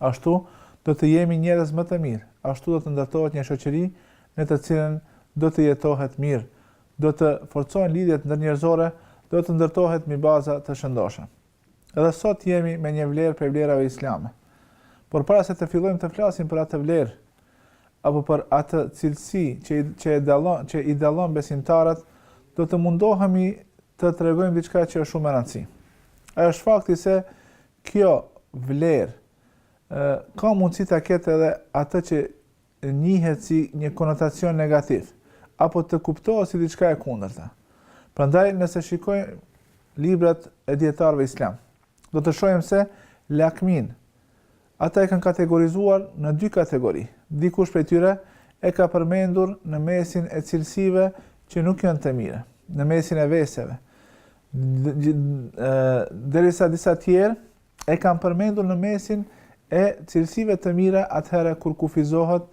Ashtu do të jemi njerëz më të mirë, ashtu do të ndërtohet një shoqëri në të cilën do të jetohet mirë, do të forcohen lidhjet ndërnjerëzore, do të ndërtohet mbi baza të shëndoshë. Edhe sot jemi me një vlerë prej vlerave islame. Por para se të fillojmë të flasim për atë vlerë apo për atë cilësi që që e dallon që i dallon besimtarët, do të mundohemi të tregojmë diçka që është shumë e rëndësishme. Ai është fakti se Kjo vlerë ka mundësi ta ketë edhe atë që njihet si një konotacion negativ, apo të kuptohet si diçka e kundërta. Prandaj nëse shikojmë librat e dijetarëve islam, do të shohim se lakminë ata e kanë kategorizuar në dy kategori. Dikush prej tyre e ka përmendur në mesin e cilësive që nuk janë të mira, në mesin e veseve. Derisa disa tjerë e kanë përmendur në mesin e cilësive të mira atëherë kur kufizohet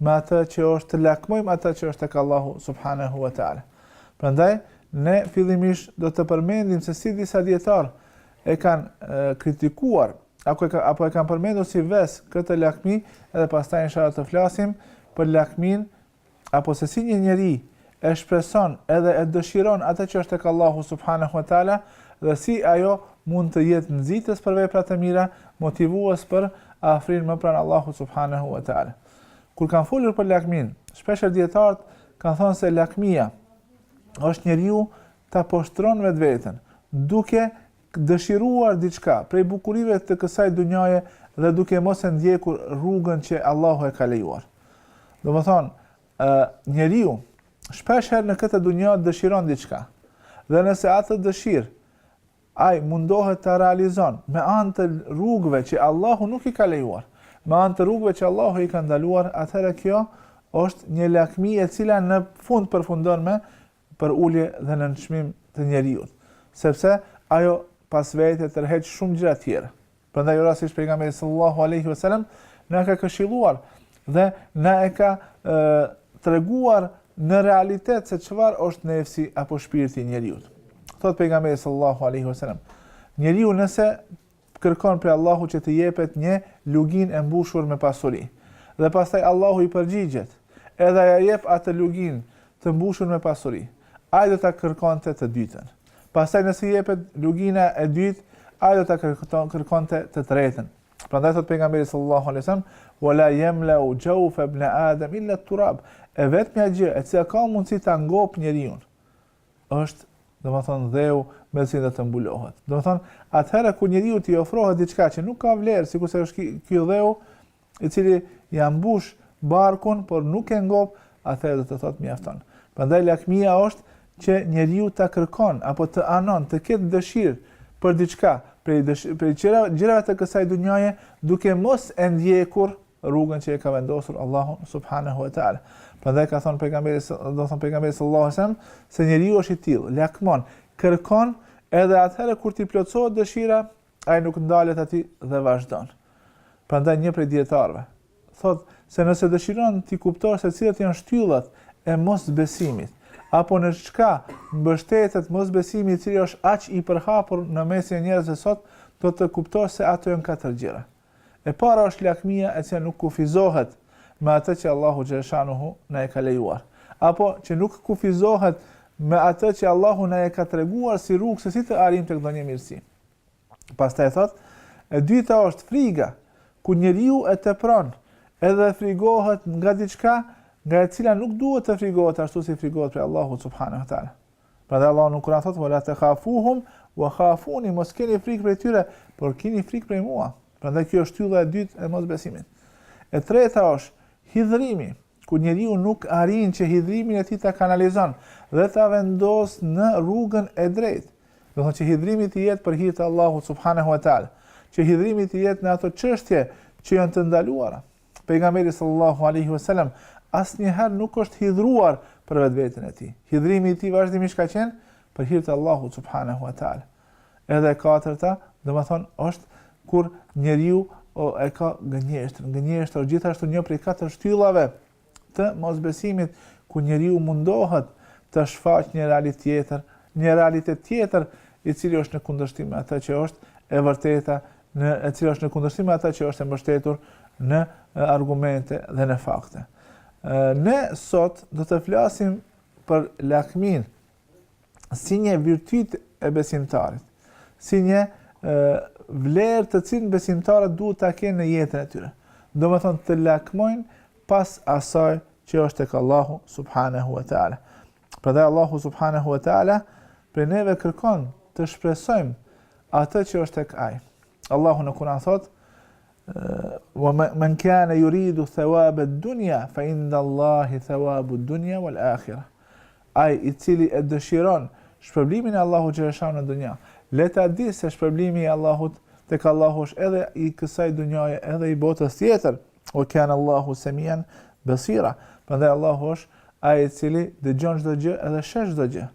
me atë që është të lakmojmë atë që është tek Allahu subhanahu wa taala. Prandaj ne fillimisht do të përmendim se si disa dijetarë e kanë kritikuar apo e ka, apo e kanë përmendur si ves këtë lakmi edhe pastaj inshallah të flasim për lakminë apo se si një njeri e shpreson edhe e dëshiron atë që është tek Allahu subhanehu e teala dhe si ajo mund të jetë nxitës për vepra të mira, motivues për afrim më pranë Allahut subhanehu e teala. Kur kanë folur për lakminë, shpeshherë dijetarët kanë thënë se lakmia është njeriu ta poshtron vetveten, duke Dëshiruar diçka, prej bukurive të kësaj dunjaje dhe duke mos e ndjekur rrugën që Allahu e ka lejuar. Domethënë, njeriu, shpesh herë në këtë dunja dëshiron diçka, dhe nëse atë dëshirë, ai mundohet ta realizon, me anë të rrugëve që Allahu nuk i ka lejuar, me anë të rrugëve që Allahu i ka ndaluar, atëherë kjo është një lakmi e cila në fund përfundon me përulje dhe nënçmim të njeriut, sepse ajo pas vete tërheq shumë gjëra të tjera. Prandaj jo rastësisht pejgamberi sallallahu alaihi wasallam na ka këshilluar dhe na e ka treguar në realitet se çfarë është nefsi apo shpirti i njeriut. Thotë pejgamberi sallallahu alaihi wasallam, njeriu nëse kërkon prej Allahut që t'i jepet një luginë e mbushur me pasuri. Dhe pastaj Allahu i përgjigjet, edhe ia jep atë luginë të mbushur me pasuri. Ai do ta kërkonte të dytën. Pastaj nëse i jepet lugina e dytë, ai do ta kërkonte të tretën. Prandaj thotë pejgamberi sallallahu alaihi wasallam, "Wala yamlau jawfa ibn Adam illa turab." E vetmja gjë e cila ka mundësi ta ngop njeriun është, domethonë, dheu me të cilin do të mbulohet. Domethonë, atëherë kur njeriu t'i ofrohet diçka që nuk ka vlerë, sikur se është ky dheu, i cili ja mbush barkun, por nuk e ngop, atëherë do të thotë mjafton. Prandaj lakmia është që njeriu ta kërkon apo të anon, të ketë dëshirë për diçka, prej gjërave të kësaj dunjaje, duke mos e ndjekur, rrugën që e ka vendosur Allahu subhanahu wa taala. Prandaj ka thënë pejgamberi, domethonë pejgamberi sallallahu alajhi wasallam, se njeriu është i tillë, lakmon, kërkon edhe atëherë kur t'i plotësohet dëshira, ai nuk ndalet aty dhe vazhdon. Prandaj një prej dijetarëve thotë se nëse dëshiron të kuptosh se cilat janë shtyllat e mosbesimit, apo në çka mbështetet mosbesimi i cili është aq i përhapur në mesin e njerëzve sot, do të kuptosh se ato janë katër gjëra. E para është lakmia e cila nuk kufizohet me atë që Allahu xheleshanuhu na e ka lejuar, apo që nuk kufizohet me atë që Allahu na e ka treguar si rrugë se si të arrijmë tek ndonjë mirësi. Pastaj thotë, e dyta është friga, kur njeriu e tepron edhe frigohet nga diçka nga e cila nuk duhet të frigohet ashtu si frigohet prej Allahut subhanehu teala. Prandaj Allahu në Kur'an thotë wala takhafuhum wa khafuni, mos keni frikë prej tyre, por kini frikë prej mua. Prandaj kjo është shtylla e dytë e mosbesimit. E treta është hidhrimi, kur njeriu nuk arrin që hidhrimin e tij ta kanalizon dhe ta vendos në rrugën e drejtë. Domethonë që hidhrimi të jetë për hir të Allahut subhanahu wa taala, që hidhrimi të jetë në ato çështje që janë të ndaluara. Pejgamberi sallallahu alaihi wasallam asnjëherë nuk është hidhruar për vetveten e tij. Hidhrimi i tij vazhdimisht ka qenë për hir të Allahut subhanahu wa taala. Edhe e katërta, domethënë është kur njeriu o, e ka gënjeshtrën. Gënjeshtra është gjithashtu një prej katër shtyllave të mosbesimit kur njeriu mundohet të shfaqë një realitet tjetër, një realitet tjetër i cili është në kundërshtim me atë që është e vërteta e cila është në kundërshtim me atë që është e mbështetur në argumente dhe në fakte. Ne sot do të flasim për lakminë si një virtyt e besimtarit, si një vlerë të cilën besimtarët duhet ta kenë në jetën e tyre. Domethonë të lakmojnë pas asaj që është tek Allahu subhanahu wa taala. Prandaj Allahu subhanahu wa taala prej neve kërkon të shpresojmë atë që është tek Ai. Allahu në Kur'an thotë: "Wa man kana yuridu thawab ad-dunya fa inda Allahi thawabu ad-dunya wal akhirah." Ai i cili e dëshiron shpërblimin e Allahut xheleshanuhu në dunja, le ta di se shpërblimi i Allahut tek Allahu është edhe i kësaj dunjaje, edhe i botës tjetër. Wa kana Allahu semian basira. Prandaj Allahu është ai i cili dëgjon çdo gjë edhe sheh çdo gjë.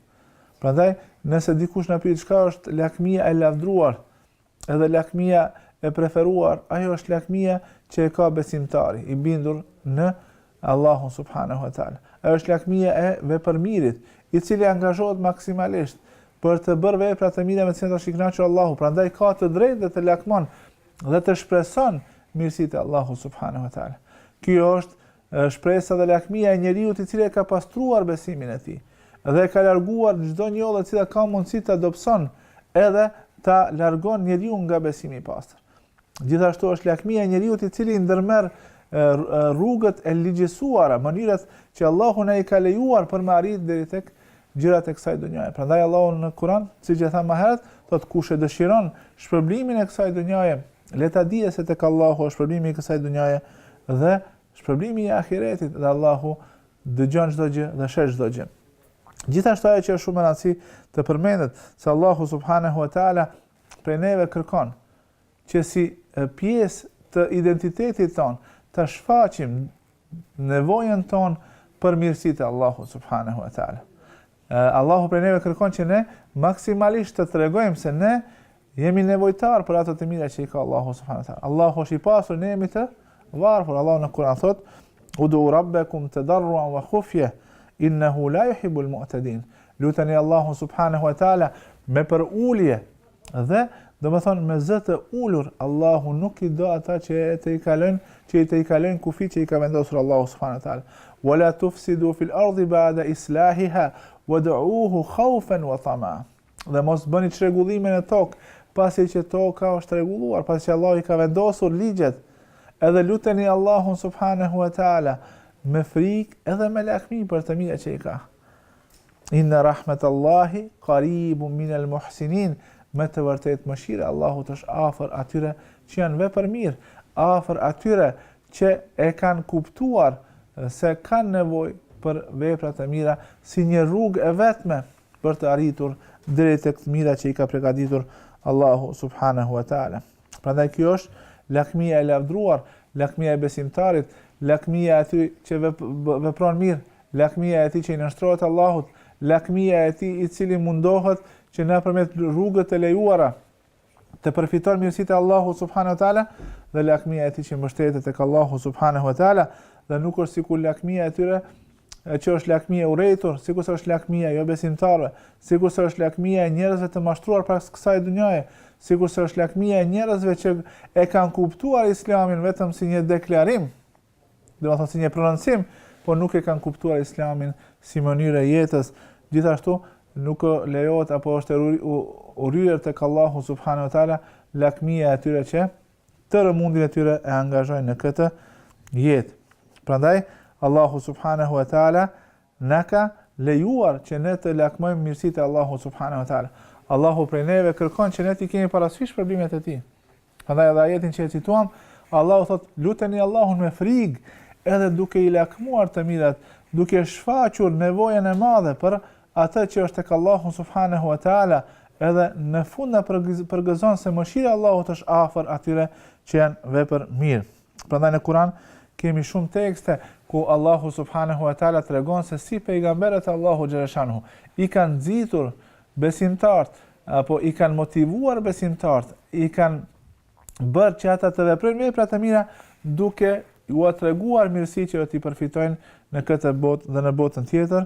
Prandaj nëse dikush na pyet çka është lakmia e lavdruar, edhe lakmia e preferuar, ajo është lakmia që e ka besimtari, i bindur në Allahun subhanahu wa taala. Ajo është lakmia e vepërmirit, i cili angazhohet maksimalisht për të bërë vepra të mira me të cilat është i kënaqur Allahu, prandaj ka të drejtë dhe të lakmon dhe të shpreson mirësitë e Allahut subhanahu wa taala. Kjo është shpresa dhe lakmia e njeriut i cili e ka pastruar besimin e tij dhe e ka larguar çdo njollë e cila ka mundësi ta dobëson edhe ta largon njeriu nga besimi i pastër. Gjithashtu është lakmia e njeriu të cilë i ndërmerr rrugët e ligjësuara, mënyrat që Allahu na i ka lejuar për me arrit deri tek gjërat e kësaj dunjaje. Prandaj Allahu në Kur'an, siç e thamë më herët, thotë kush e dëshiron shpërblimin e kësaj dunjaje, le ta dijë se tek Allahu është shpërblimi i kësaj dunjaje dhe shpërblimi i ahiretit dhe Allahu dëgjon çdo gjë dhe sheh çdo gjë. Gjithashtu ajo që është shumë e rëndësishme të përmendet se Allahu subhanahu wa taala prej neve kërkon që si pjesë të identitetit tonë të shfaqim nevojën tonë për mirësitë e Allahut subhanehu ve teala. Allahu prej neve kërkon që ne maksimalisht të tregojmë se ne jemi nevojtar për ato të mira që i ka Allahu subhanehu ve teala. Allahu është i pasur, ne jemi të varfër. Allahu në Kur'an thotë: "Udu rabbakum tadarruan wa khufya, innahu la yuhibbul mu'tadin." Luteni Allahun subhanehu ve teala me përulje Dhe, domethënë, me zë të ulur, Allahu nuk i do ata që e tejkalojnë, që i tejkalojnë kufijtë që i ka vendosur Allahu subhanahu wa ta'ala. Wa la tufsidu fil ardhi ba'da islahiha wad'uhu khawfan wa tama. Dhe mos bëni çrregullime në tokë, pasi që toka është rregulluar, pasi që Allahu i ka vendosur ligjet. Edhe luteni Allahun subhanahu wa ta'ala me frikë edhe me lakmi për të mirat që i ka. Inna rahmet Allahi qaribun min al muhsinin, me të vërtetë mëshira e Allahut është afër atyre që janë vepërmirë, afër atyre që e kanë kuptuar se kanë nevojë për veprat e mira si një rrugë e vetme për të arritur drejt tek të mirat që i ka pregatitur Allahu subhanahu wa taala. Prandaj kjo është lakmia e lavdruar, lakmia e besimtarit, lakmia e atij që vepron mirë, lakmia e atij që i nënshtrohet Allahut, lakmia e atij i cili mundohet që nëpërmjet rrugëve të lejuara të përfiton mirësitë e Allahut subhanahu wa taala dhe lakmia e atij që mbështetet tek Allahu subhanahu wa taala dhe nuk është sikur lakmia e atyre e që është lakmi e urrejtur, sikurse është lakmia e jobesimtarëve, sikurse është lakmia e njerëzve të mashtruar pas kësaj dunjaje, sikurse është lakmia e njerëzve që e kanë kuptuar islamin vetëm si një deklarim, domethënë si një prononcim, por nuk e kanë kuptuar islamin si mënyrë e jetës, gjithashtu nuk lejohet apo është e urryer tek Allahu subhanehu ue teala lakmia e atyre që tërë mundin e tyre e angazhojnë në këtë jetë. Prandaj Allahu subhanahu wa taala na ka lejuar që ne të lakmojmë mirësitë e Allahut subhanahu wa taala. Allahu prej neve kërkon që ne t'i kemi parasysh shpërblimet e tij. Prandaj edhe në ajetin që e cituam, Allahu thotë: "Luteni Allahun me frikë, edhe duke i lakmuar të mirat, duke shfaqur nevojën e madhe për atë që është tek Allahu subhanehu ue teala, edhe në fund na përgëzon se mëshira e Allahut është afër atyre që janë vepërmirë. Prandaj në Kur'an kemi shumë tekste ku Allahu subhanehu ue teala tregon se si pejgamberët e Allahut xhelle shanuhu i kanë nxitur besimtarët apo i kanë motivuar besimtarët, i kanë bërë që ata të veprojnë vepra të mira duke ua treguar mirësitë që do t'i përfitojnë në këtë botë dhe në botën tjetër,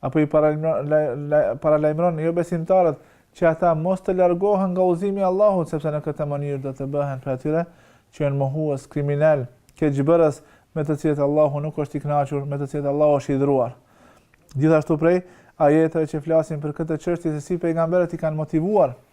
Apo i paralajmëron jobesimtarët që ata mos të largohen nga udhëzimi i Allahut, sepse në këtë mënyrë do të bëhen prej atyre që janë mohues, kriminelë, keqbërës, me të cilët Allahu nuk është i kënaqur, me të cilët Allahu është i hidhëruar. Gjithashtu prej ajeteve që flasin për këtë çështje se si pejgamberët i kanë motivuar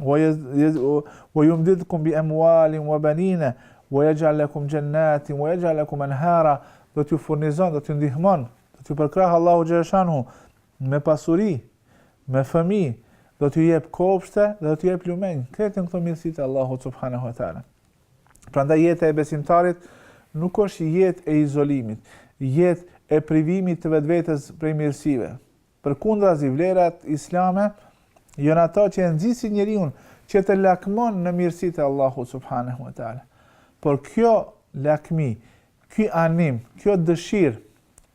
wa yumdidkum bi amwalin wa banina wa yaj'al lakum jannatin wa yaj'al lakum anhara do t'ju furnizon do t'ju ndihmon do t'ju përkrah Allahu xhelle shanuhu me pasuri me fëmijë do t'ju jep kopshte dhe do t'ju jep lumenj krejt këto mirësitë e Allahut subhanahu wa taala prandaj jeta e besimtarit nuk është jetë e izolimit jetë e privimit të vetvetes prej mirësive Përkundrazi vlerat islame janë ato që e nxisin njeriun që të lakmon në mirësitë e Allahut subhanehu ve teala. Por kjo lakmi, ky anim, kjo dëshirë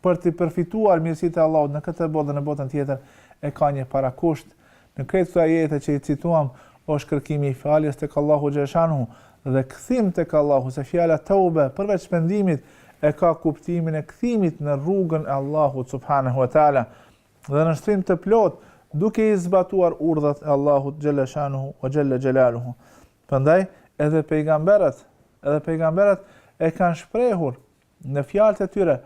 për t'i përfituar mirësitë e Allahut në këtë botë dhe në botën tjetër e ka një parakusht Në krejt këto ajete që i cituam është kërkimi i faljes tek Allahu xhelle shanuhu dhe kthim tek Allahu se fjala teube përveç pendimit e ka kuptimin e kthimit në rrugën e Allahut subhanehu ve teala dhe nënshtrim të plotë duke i zbatuar urdhrat e Allahut xhelle shanuhu ve xhelle xhelaluhu prandaj edhe pejgamberët edhe pejgamberët e kanë shprehur në fjalët e tyre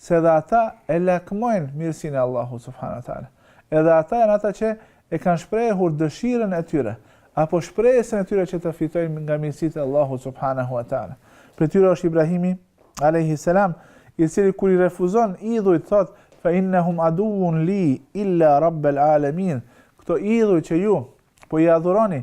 se edhe ata e lakmojnë mirësinë e Allahut subhanahu wa taala. Edhe ata janë ata që e kanë shprehur dëshirën e tyre apo shpresën e tyre që të fitojnë nga mirësitë e Allahut subhanahu wa taala. Prej tyre është Ibrahimi alayhi salam, i cili kur i refuzon idhujt thotë fa innahum aduun li illa rabbal alamin. Këto idhuj që ju po i adhuroni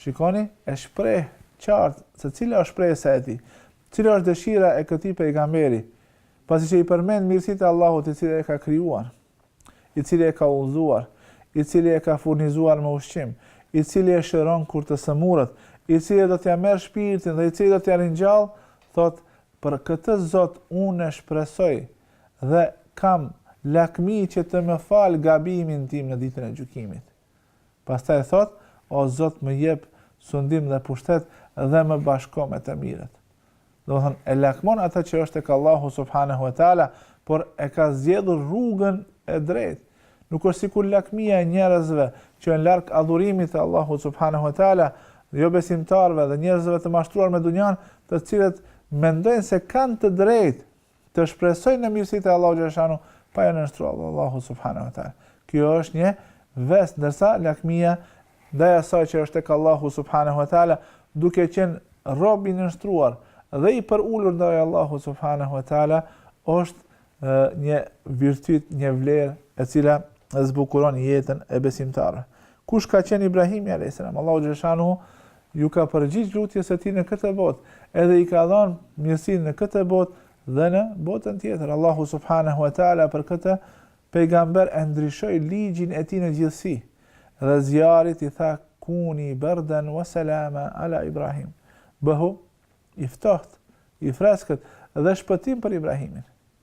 Shikoni, e shpreh qartë se cila është shpresa e tij, cila është dëshira e këtij pejgamberi, pasi që i përmend mirësitë e Allahut i cili e ka krijuar, i cili e ka udhëzuar, i cili e ka furnizuar me ushqim, i cili e shëron kur të sëmurët, i cili do t'ia merr shpirtin dhe i cili do ta ringjallë, thotë, Për këtë Zot unë shpresoj dhe kam lakmi që të më falë gabimin tim në Ditën e Gjykimit. Pastaj thotë, O Zot më jep sundim dhe pushtet dhe më bashko me të mirët. Domethënë e lakmon atë që është tek Allahu subhanehu ve teala, por e ka zgjedhur rrugën e drejtë. Nuk është sikur lakmia e njerëzve që janë larg adhurimit të Allahut subhanehu ve teala, jobesimtarëve dhe njerëzve të mashtruar me dunjanë, të cilët mendojnë se kanë të drejtë të shpresojnë në mirësitë e Allahu xhaleshanu pa iu nënshtruar Allahu subhanahu wa taala. Kjo është një ves ndërsa lakmia ndaj asaj që është tek Allahu subhanahu wa taala, duke qenë rob i nënshtruar dhe i përulur ndaj Allahu subhanahu wa taala, është një virtyt, një vlerë e cila zbukuron jetën e besimtarëve. Kush ka qenë Ibrahimi alayhis salam? Allahu xhaleshanu Iu ka përgjigj lutjes së tij në këtë botë, edhe i ka dhanë mirësinë në këtë botë dhe në botën tjetër. Allahu subhanehu ue teala për këtë pejgamber e ndryshoi ligjin e tij në gjithësi dhe zjarrit i tha kuni berden ue selama ala Ibrahim, bëhu i ftohtë, i freskët dhe shpëtim për Ibrahimin.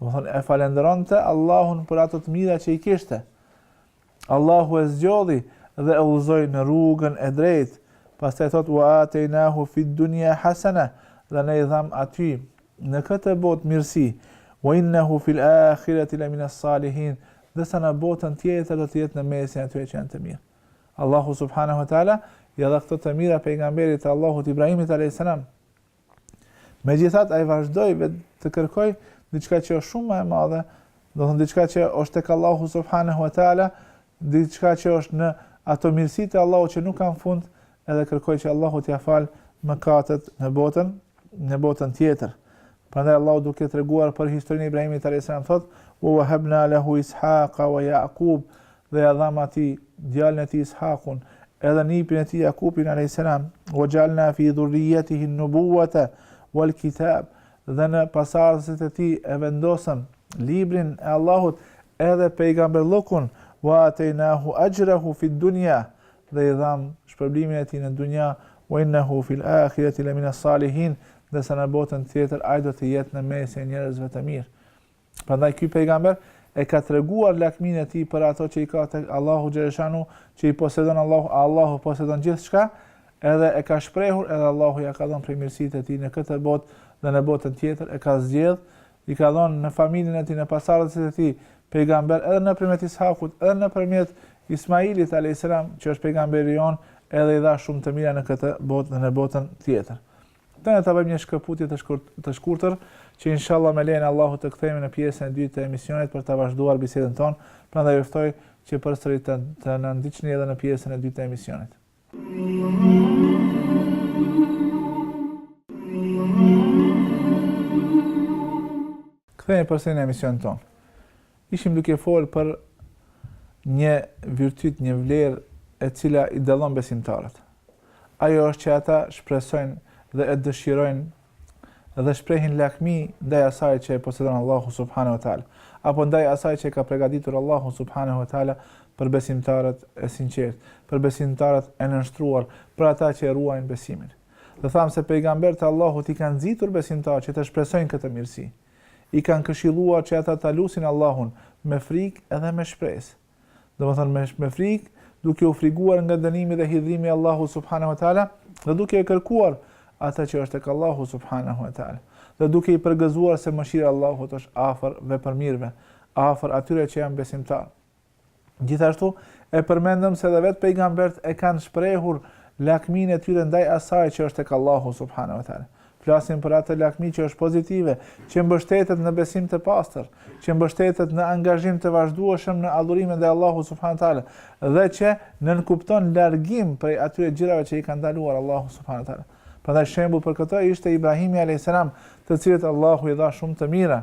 Domethënë e falënderonte Allahun për ato të mira që i kishte. Allahu e zgjodhi dhe e udhëzoi në rrugën e drejtë. Pastaj thot wa ataynahu fi dunya hasana, dhe ne i dhamë atij në këtë botë mirësi. Wa innahu fil akhirati la min as-salihin, ndërsa në botën tjetër do të jetë në mesin e atyre që janë të mirë. Allahu subhanahu wa taala i dha këto të mira pejgamberit të Allahut Ibrahimit alayhis salam. Megjithatë, ai vazhdoi të kërkojë diçka që është shumë më e madhe, domethënë diçka që është tek Allahu subhanahu wa taala, diçka që është në ato mirësitë e Allahut që nuk kanë fund, edhe kërkoi që Allahu t'ia fal mëkatet në botën, në botën tjetër. Prandaj Allahu duke treguar për historinë e Ibrahimit alayhis salam thotë: "Wa wahabna lahu Ishaqa wa Yaqub" Dhe ia dhamë atij, djalin e tij Ishakun, edhe nipin e tij Jakubin alejhi-selam, Wa ja'alna fi dhurriyyatihi an-nubuwwata wal-kitab, Dhe në pasardhësit e tij e vendosëm, Librin e Allahut, edhe pejgamberllëkun, Wa ataynahu ajrahu fi ad-dunya, Dhe i dhamë shpërblimin e tij në dunja, Wa innahu fi al-akhirati lamina as-salihin, Ndërsa në botën tjetër ai do të jetë në mesin e njerëzve të mirë. Prandaj ky pejgamber e ka treguar lakmin e tij për ato që i ka tek Allahu xhaleshanu, që i posedon Allahu, Allahu posedon gjithçka, edhe e ka shprehur edhe Allahu ja ka dhënë prej mirësive e tij në këtë botë dhe në botën tjetër e ka zgjedh, i ka dhënë në familjen e tij, në pasardhësit e tij pejgamber edhe nëpërmjet Ishakut, edhe nëpërmjet Ismailit alayhis salam, që është pejgamberi jonë, edhe i dha shumë të mira në këtë botë dhe në botën tjetër. Tani ta bëjmë një shkëputje të shkurt të shkurtër që inshallah me lejen e Allahut të kthehemi në pjesën e dytë të emisionit për ta vazhduar bisedën tonë, prandaj ju ftoj që përsëri të, të na ndiqni edhe në pjesën e dytë të emisionit. Kthehemi përsëri në emisionin tonë. Ishim duke folë për një virtyt, një vlerë e cila i dallon besimtarët. Ajo është që ata shpresojnë dhe e dëshirojnë dhe shprehin lakmi ndaj asaj që e posedon Allahu subhanahu wa taala, apo ndaj asaj që e ka pregaditur Allahu subhanahu wa taala për besimtarët e sinqertë, për besimtarët e nënshtruar, për ata që e ruajnë besimin. Dhe thamë se pejgamberët e Allahut i kanë nxitur besimtarët që të shpresojnë këtë mirësi. I kanë këshilluar që ata ta lusin Allahun me frikë edhe me shpresë. Domethënë me me frikë, duke u friguar nga dënimi dhe hidhërimi i Allahut subhanehu ve teala dhe duke e kërkuar atë që është tek Allahu subhanehu ve teala dhe duke i përgëzuar se mëshira e Allahut është afër vepërmirëve, afër atyre që janë besimtarë. Gjithashtu, e përmendëm se edhe vetë pejgambert e kanë shprehur lakminë e tyre ndaj asaj që është tek Allahu subhane ve teala. Flasim për atë lakmi që është pozitive, që mbështetet në besim të pastër, që mbështetet në angazhim të vazhdueshëm në adhurime ndaj Allahu subhane ve teala dhe që nënkupton largim prej atyre gjërave që i ka ndaluar Allahu subhane ve teala. Prandaj shembull për këtë ishte Ibrahimi alayhis salam, të cilit Allahu i dha shumë të mira.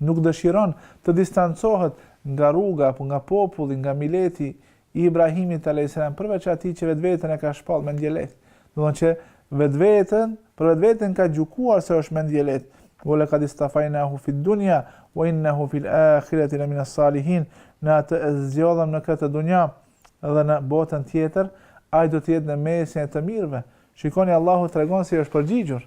Nuk dëshiron të distancohet nga rruga apo nga populli, nga mileti i Ibrahimit alejselam, përveç atij që vetveten e ka shpallë mendjelehtë. Do të thotë që vetveten, për vetveten ka gjykuar se është mendjelehtë, Wa laqad istafajnahu fid dunja wa innehu fil ahireti le mines salihin, Ne atë e zgjodhëm në këtë dunja dhe në botën tjetër, ai do të jetë në mesin e të mirëve. Shikoni Allahu tregon se si është përgjigjur.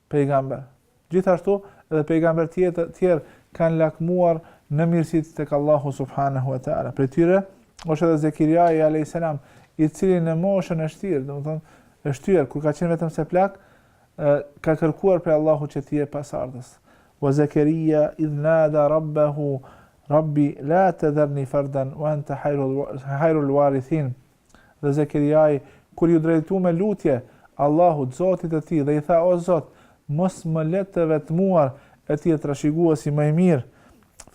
Pejgamber. Gjithashtu, edhe pejgamberë tjetër, tjerë kanë lakmuar në mirësitë e Allahut subhanehu ve teala. Prej tyre është edhe Zekirjai alejhis selam, i cili në moshën e shtirë, domethënë e shtyrë, kur ka qenë vetëm se plak, ë ka kërkuar prej Allahut që t'i jep pasardhës. We Zekirja idh nada rabbehu Rabbi la tadharni fardan wa anta hayrul hayrul warithin. Dhe Zekeriai, kur iu drejtu me lutje, Allahut, Zotit të tij, dhe i tha, O Zot, mos më le të vetmuar, e ti je trashëguesi më i mirë,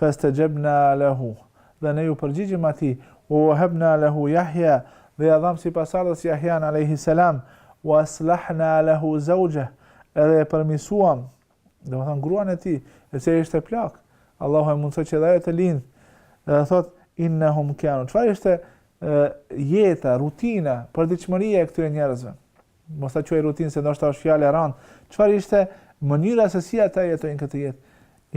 Festexhebna lehu, dhe ne iu përgjigjëm atij, Wa wahabna lehu Jahja, dhe ia dhamë si pasardhës Jahjan, alejhi selam, Wa aslahna lehu zawjah, edhe e përmisuam, Domethënë gruan e tij, e që ishte plakë, Allahu e mundësoi që edhe të lindë, dhe thotë, innehum kanu. Çfarë ishte jeta, rutina, përditshmëria e këtyre njerëzve? Mos ta quaj rutinë, se ndoshta është fjalë e rëndë. Çfarë ishte mënyra se si ata e jetonin këtë jetë?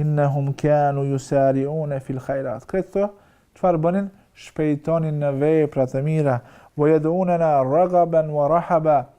Innehum kanu jusariune fil hajrat. Këta, çfarë bënin? Shpejtonin në vepra të mira. Ve jed'unena regaben ve rahaba.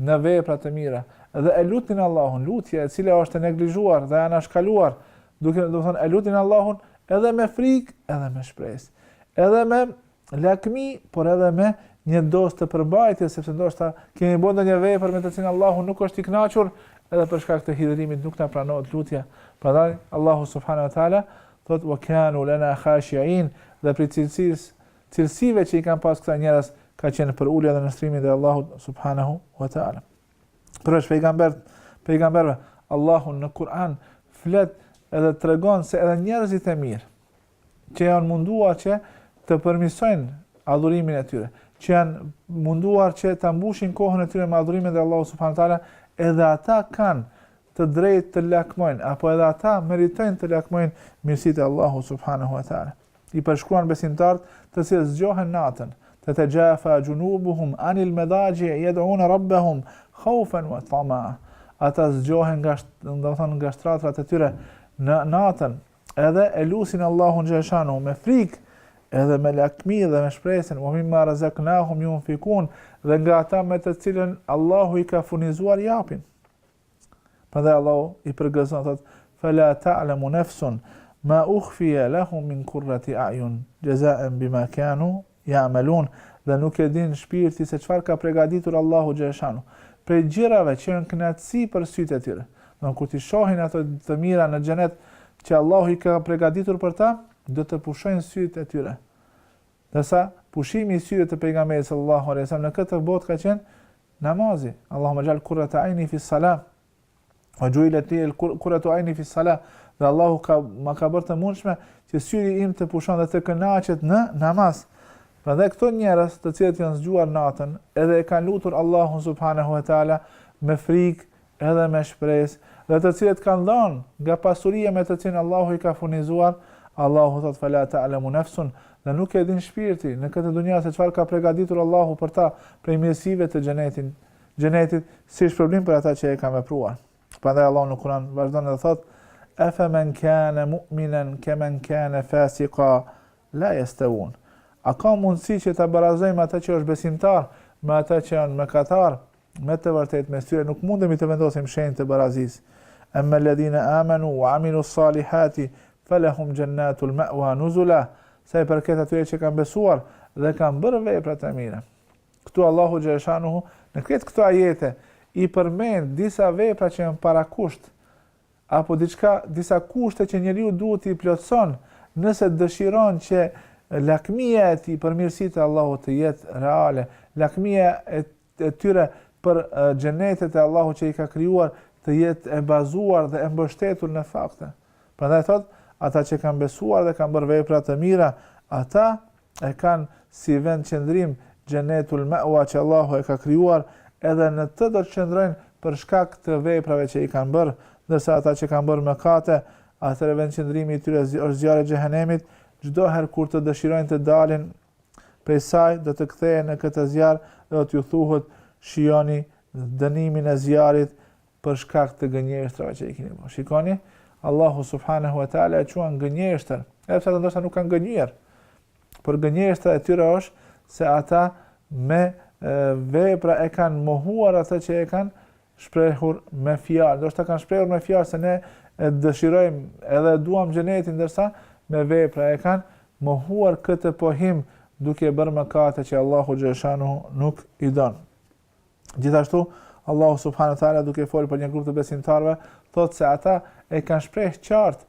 në vepra të mira dhe e lutnin Allahun lutje e cila është e neglizhuar dhe e anashkaluar duke domethënë e lutnin Allahun edhe me frikë edhe me shpresë edhe me lakmi por edhe me një dozë të përmbajtjes sepse ndoshta kemi bërë ndonjë vepër me të cilën Allahu nuk është i kënaqur edhe për shkak të hidhërimit nuk na pranohet lutja prandaj Allahu subhanahu wa taala thotë wa kanu lana khashiin dhe prej cilësisë cilësive që i kanë pas këta njerëz ka qenë përulja dhe nënshtrimi ndaj Allahut subhanahu wa taala. Përpos pejgamber, pejgamberve, Allahu në Kur'an flet edhe tregon se edhe njerëzit e mirë që janë munduar që të përmisojnë adhurimin e tyre, që janë munduar që ta mbushin kohën e tyre me adhurimin e Allahut subhanahu wa taala, edhe ata kanë të drejtë të lakmojnë apo edhe ata meritojnë të lakmojnë mirësitë e Allahut subhanahu wa taala. i përshkruan besimtarët të cilët zgjohen natën, tatajafa junubuhum anil madaji yad'una rabbahum khaufan wa tama'a. Ata zgjohen nga, domethënë nga shtratrat e tyre natën, edhe e lusin Allahun xhele shanuhu me frikë edhe me lakmi dhe me shpresë wa mimma razaqnahum yunfikun dhe nga ata me të cilën Allahu i ka furnizuar japin. Prandaj Allahu i përgëzon thotë fala ta'lamu nafsun ma ukhfiya lahum min qurrati a'yun jazaan bima kanu ya'malun dhe nuk e din shpirti se çfarë ka pregaditur Allahu xhele shanuhu prej gjërave që janë kënaqësi për sytë e tyre. Domethënë kur t'i shohin ato të mira në xhennet që Allahu i ka pregaditur për ta, do të pushojnë sytë e tyre. Ndërsa pushimi i syve të Pejgamberit sallallahu alejhi ve sellem në këtë botë ka qenë namazi. Allahumma ja'al kurrata ayni fi salah. Wa ju'ilat li kurratu ayni fi salah. Dhe Allahu ka ma ka bërë të mundshme që syri im të pushon dhe të kënaqet në namaz. Prandaj këto njerëz të cilët janë zgjuar natën, edhe e kanë lutur Allahun subhanahu wa taala me frikë edhe me shpresë, dhe të cilët kanë dhënë, nga pasuria me të cilën Allahu i ka furnizuar, Allahu thotë, fela ta'lemu nefsun, dhe nuk e din shpirti, në këtë dunja se çfarë ka pregaditur Allahu për ta, prej mirësive të xhenetit, xhenetit, si shpërblim për ata që e kanë vepruar. Prandaj Allahu në Kur'an vazhdon edhe thotë, Efe men kane mu'minen, ke men kane fasika, la jesteun. A ka mundësi që të barazojmë atë që është besimtar, me ata që janë mëkatar, Me të vërtetë mes tyre nuk mundemi të vendosim shenjë të barazisë. Amma alladhina amanu wa amilu salihati falahum jannatul ma'wa nuzula. Sa i përket atyre që kanë besuar dhe kanë bërë vepra të mira. Këtu Allahu xhele shanuhu në këtë këto ajete i përmend disa vepra që janë parakusht apo diçka disa kushte që njeriu duhet t'i plotëson nëse dëshiron që lakmia e tij për mirësitë e Allahut të jetë reale, lakmia e e tyre për xhenetet e Allahut që i ka krijuar të jetë e bazuar dhe e mbështetur në fakte. Prandaj thotë, ata që kanë besuar dhe kanë bërë vepra të mira, ata e kanë si vendqëndrim xhenetul ma'wa që Allahu e ka krijuar, edhe në të do të qëndrojnë për shkak të veprave që i kanë bërë, ndërsa ata që kanë bërë mëkate, atëherë vendqëndrimi i tyre është zjarri i xhehenemit, çdo herë kur të dëshirojnë të dalin prej saj do të kthehen në këtë zjarr dhe do t'ju thuhet shijoni dënimin e zjarrit për shkak të gënjeshtrave që i keni bërë. Shikoni, Allahu subhanahu wa taala e quan gënjeshtër, edhe pse ata ndoshta nuk kanë gënjyer. Por gënjeshtra e tyre është se ata me vepra e kanë mohuar atë që e kanë shprehur me fjalë, ndoshta kanë shprehur me fjalë se ne e dëshirojmë edhe e duam xhenetin, ndërsa me vepra e kanë mohuar këtë pohim duke bërë mëkate që Allahu xhele shanuhu nuk i don. Gjithashtu Allahu subhanahu wa taala duke folur për një grup të besimtarëve, thotë se ata e kanë shprehë qartë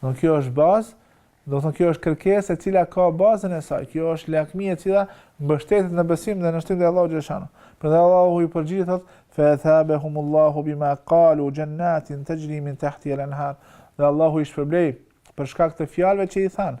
Domethënë kjo është bazë, domethënë kjo është kërkesë e cila ka bazën e saj, kjo është lakmi e cila mbështetet në besim dhe nënshtrim te Allahu xhele shanuhu. Prandaj Allahu i përgjigjet thotë fa thabahumullahu bima qalu jannatin tajri min tahtiha al-anhar. Dhe Allahu i shpërblej për shkak të fjalëve që i thanë.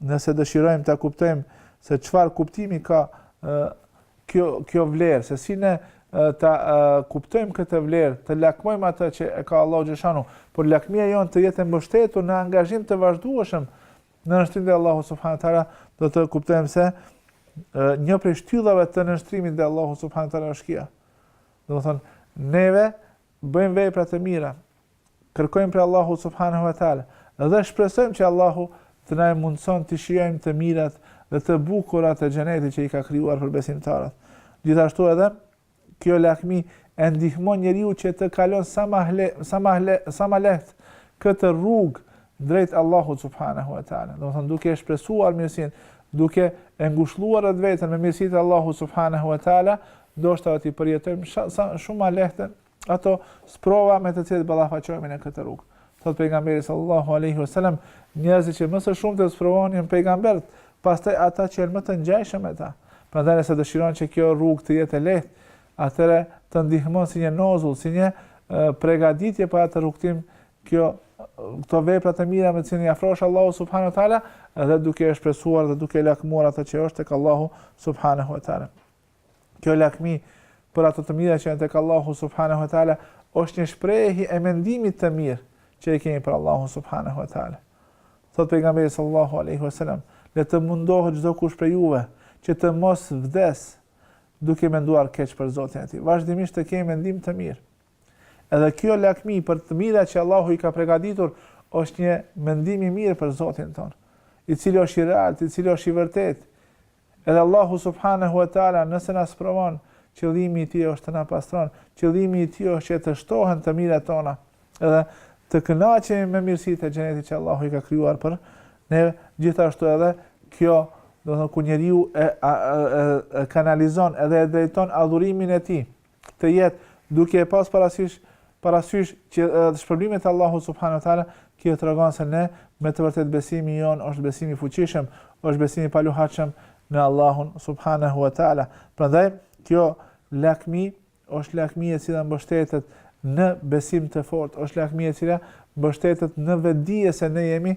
Nëse dëshirojmë ta kuptojmë se çfarë kuptimi ka kjo kjo vlerë, se si ne ta kuptojmë këtë vlerë, ta lakmojmë atë që e ka Allahu xhelle shanuhu, por lakmia jonë të jetë e mbështetur në angazhim të vazhdueshëm në nënshtrim ndaj Allahu subhanahu teala, do të kuptojmë se një prej shtyllave të nënshtrimit ndaj Allahu subhanahu teala është kjo. Domethënë neve bëjmë vepra të mira, Kërkojmë prej Allahu subhanahu wa ta'ala dhe shpresojmë që Allahu të na e mundëson t'i shijojmë të mirat dhe të bukurat e Xhenetit që i ka krijuar për besimtarët. Gjithashtu edhe kjo lakmi e ndihmon njeriu që të kalon sa ma le, sa ma le, sa ma lehtë këtë rrugë drejt Allahut subhanahu wa ta'ala. Domethënë duke shpresuar mirësinë, duke e ngushëlluar atë veten me mirësitë e Allahut subhanahu wa ta'ala, ndoshta do t'i përjetojmë shumë më lehtë Ato sprova me të cilat ballafaqohemi në këtë rrugë. Thot pejgamberi sallallahu alaihi wasallam, njerëzit që më së shumti sprovohen janë pejgamberët, pastaj ata që janë më të ngjashëm me ta. Prandaj nëse dëshiron që kjo rrugë të jetë e lehtë, atëherë të ndihmon si një nozull, si një pregaditje për atë rrugëtim, kjo këto vepra të mira me të cilën i afrohesh Allahu subhanahu wa taala dhe duke e shpresuar dhe duke lakmuar atë që është tek Allahu subhanahu wa taala. Kjo lakmi për ato të mira që janë tek Allahu subhanahu wa taala është një shprehje e mendimit të mirë që e kemi për Allahun subhanahu wa taala. Thot pejgamberi sallallahu alaihi wasallam, le të mundohet çdo kush prej juve që të mos vdes duke menduar keq për Zotin e tij. Vazhdimisht të kemi mendim të mirë. Edhe kjo lakmi për të mira që Allahu i ka pregaditur është një mendim i mirë për Zotin ton, i cili është i realt, i cili është i vërtet, Edhe Allahu subhanehu ue teala nëse na sprovon, qëllimi i tij është të na pastron, qëllimi i tij është që të shtohen të mirat tona, edhe të kënaqemi me mirësitë e xhenetit që Allahu i ka krijuar për neve, gjithashtu edhe kjo, domethënë kur njeriu e, e, e, e kanalizon edhe e drejton adhurimin e tij të jetë duke e pas parasysh parasysh edhe shpërblimet e Allahut subhanahu wa taala kjo tregon se ne me të vërtetë besimi jonë është besim i fuqishëm, është besim i paluhatshëm në Allahun subhanahu wa taala. Prandaj kjo lakmi është lakmi e cila mbështetet në besim të fortë, është lakmi e cila mbështetet në vetëdije se ne jemi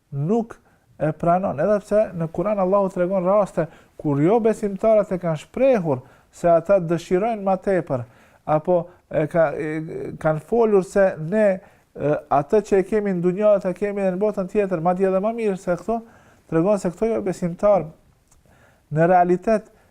nuk e pranon, edhe pse në Kur'an Allahu tregon raste kur jobesimtarët e kanë shprehur se ata dëshirojnë ma tepër, apo e ka, e, kanë folur se ne e, atë që e kemi në dunja do ta kemi edhe në botën tjetër, madje edhe ma mirë se këto, tregon se këto jobesimtarë në realitet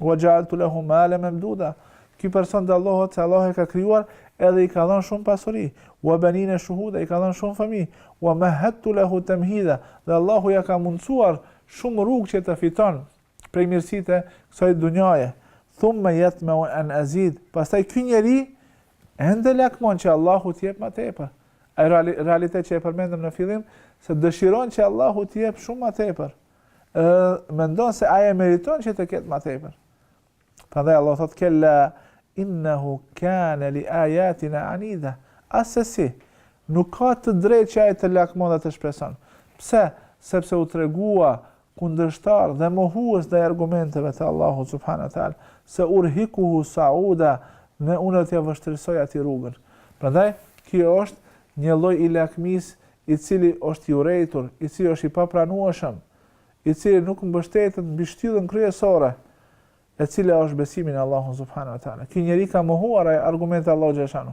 Wa ja'altu lahu mala mamduda. Ky person dallohet se Allahu e ka krijuar edhe i ka dhënë shumë pasuri, wa banina shuhuda, i ka dhënë shumë fëmijë, wa mahhadtu lahu tamhida, dhe Allahu ja ka mundësuar shumë rrugë që të fiton prej mirësitë kësaj dunjaje. Thumma yatma'u an azid. Pastaj ky njeri ende lakmon që Allahu të jep ma tepër. Ai realitet që e përmendëm në fillim se dëshiron që Allahu të jep shumë ma tepër. Ë mendon se ai e meriton që të ketë ma tepër. Prandaj Allah thotë kella innahu kana li ayatina anida. Asesi nuk ka të drejtë që ai të lakmon dhe të shpreson. Pse? Sepse u tregua kundërshtar dhe mohues ndaj argumenteve të Allahut subhanahu wa taala seurhikuhu sauda unë do t'ia vështirësoj atij rrugën. Prandaj kjo është një lloj i lakmisë i cili është i urrejtur, i cili është i papranueshëm, i cili nuk mbështetet mbi shtyllën kryesore, e cila është besimi në Allahun subhanahu wa taala. Ky njeri ka mohuar argumentet e Allahut xhashanu.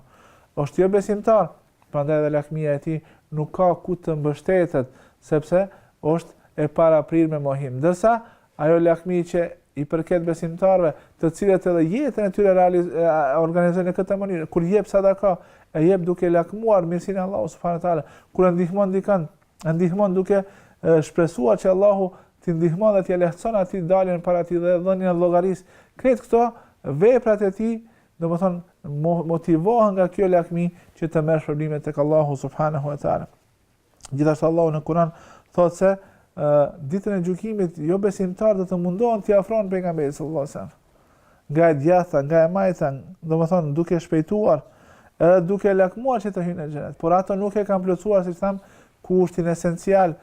Është jobesimtar, prandaj edhe lakmia e tij nuk ka ku të mbështetet, sepse është e paraprirë me mohim. Ndërsa Ajo lakmi që i përket besimtarëve, të cilët edhe jetën e tyre e organizojnë në këtë mënyrë, kur jep sadaka, e jep duke lakmuar mirësinë e Allahut subhanahu teala, kur e ndihmon dikën, e ndihmon duke shpresuar që Allahu ta ndihmon dhe t'ia lehtëson atij daljen para tij dhe dhënien e llogarisë. Këto këto veprat e tij, domethënë motivohen nga kjo lakmi që të merr shpërblime tek Allahu subhanahu teala. Gjithashtu Allahu në Kur'an thotë se ditën e gjykimit jobesimtarët do të mundohen t'i afrohen pejgamberit sallallahu alajhi wasallam. Nga e djathta, nga e majta, domethënë duke shpejtuar edhe duke lakmuar që të hyjnë në xhenet, por ato nuk e kanë plotësuar siç thamë kushtin esencial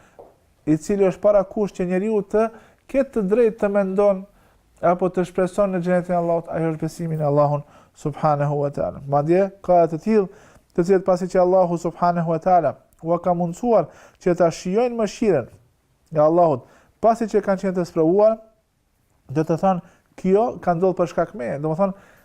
i cili është parakusht që njeriu të ketë të drejtë të mendon apo të shpreson në xhenetin e Allahut, ajo është besimi në Allahun subhanahu wa taala. Madje ka edhe të tillë, të cilët pasi që Allahu subhanahu wa taala ua ka mundësuar që ta shijojnë mëshirën e Allahut, pasi që kanë qenë të sprovuar, do të thonë kjo ka ndodhur për shkak meje, domethënë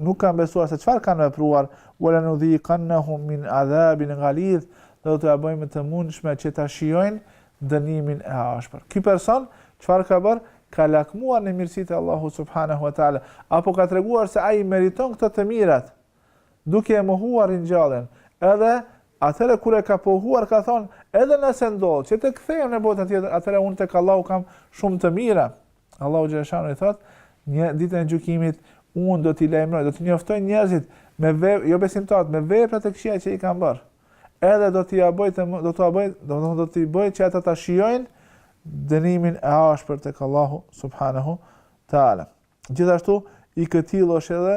nuk kanë besuar se çfarë kanë vepruar, welanudhiqannahum min adhabin ghalidh, dhe do t'ua bëjmë të mundshme që ta shijojnë dënimin e ashpër. Ky person çfarë ka bërë? Ka lakmuar në mirësitë e Allahut subhanehu ve teala, apo ka treguar se ai i meriton këto të mirat, duke e mohuar ringjalljen, edhe atëherë kur e ka pohuar ka thënë, edhe nëse ndodh që të kthehem në botën tjetër, atëherë unë tek Allahu kam shumë të mira. Allahu xheleshanuhu i thot, në ditën e gjykimit unë do t'i lajmëroj, do t'i njoftoj njerëzit me vepra, jobesimtarët, me veprat e këqija që i kanë bërë. Edhe do t'i bëj të do t'u bëj, domethënë do t'i bëj që ata ta shijojnë dënimin e ashpër tek Allahu subhanahu taala. Gjithashtu i këtillë është edhe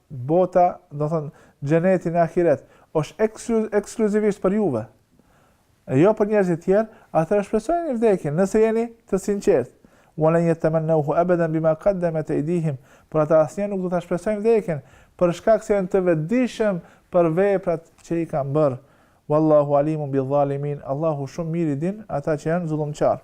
Bota, domethënë Xheneti në Ahiret, është ekskluzivisht për juve, e jo për njerëzit tjerë, atëherë shpresojeni vdekjen, nëse jeni të sinqertë. Walan yatamannawhu abadan bima qaddamat aydihim, por ata asnjëherë nuk do ta shpresojnë vdekjen, për shkak se janë të vetëdijshëm për veprat që i kanë bërë. Wallahu alimun bi-dhalimin, Allahu shumë mirë i di ata që janë zullumqarë.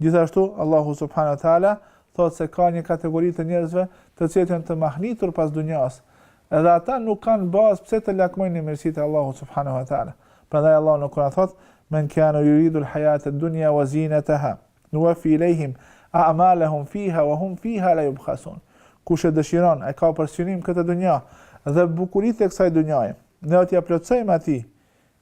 Gjithashtu, Allahu subhanahu wa ta'ala thotë se ka një kategori të njerëzve të cilët janë të mahnitur pas dunjas, edhe ata nuk kanë bazë pse të lakmojnë në mirësitë e Allahut subhanahu wa ta'ala. Prandaj Allahu në Kur'an thotë: "Men kana yuridu al-hayata ad-dunya wa zinataha, nuwaffi ilayhim a'malahum fiha wa hum fiha la yubkhasun." Kush e dëshiron, e ka për synim këtë dunja dhe bukuritë e kësaj dunjaje, ne do t'ia plotësojmë atij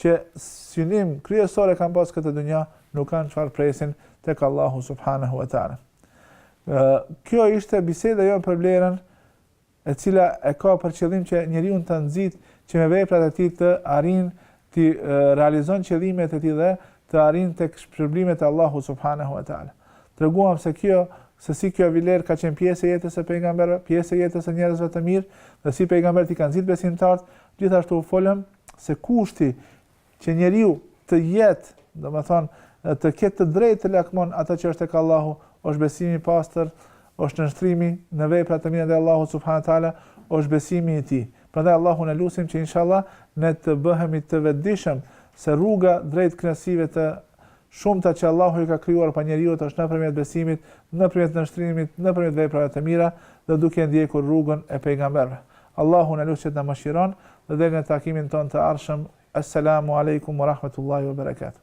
që synim kryesor e kanë pas këtë dynja, nuk kanë çfarë presin tek Allahu subhanahu wa taala. Kjo ishte biseda jonë për vlerën e cila e ka për qëllim që njeriun ta nxit që me veprat e tij të arrin të realizon qëllimet e tij dhe të arrin tek shpërblimet e Allahut subhanahu wa taala. Treguam se kjo se si kjo vlerë ka qenë pjesë e jetës së pejgamberëve, pjesë e jetës së njerëzve të mirë, dhe si pejgamberët i kanë nxit besimtarët, gjithashtu folëm se kushti që njeriu të jetë, domethënë, të ketë të drejtë të lakmon atë që është tek Allahu, është besimi i pastër, është nënshtrimi me vepra të mira ndaj Allahut subhanahu taala, është besimi i tij. Prandaj Allahun e lusim që inshallah ne të bëhemi të vetëdijshëm se rruga drejt kënaqësive të Shumta që Allahu i ka krijuar për njeriun është nëpërmjet besimit, nëpërmjet nënshtrimit, nëpërmjet veprave të mira dhe duke ndjekur rrugën e pejgamberve. Allahun e lusim që të na mëshiron dhe deri në takimin tonë të ardhshëm, Esselamu Alejkum wa Rahmetullahi wa Berekatuh.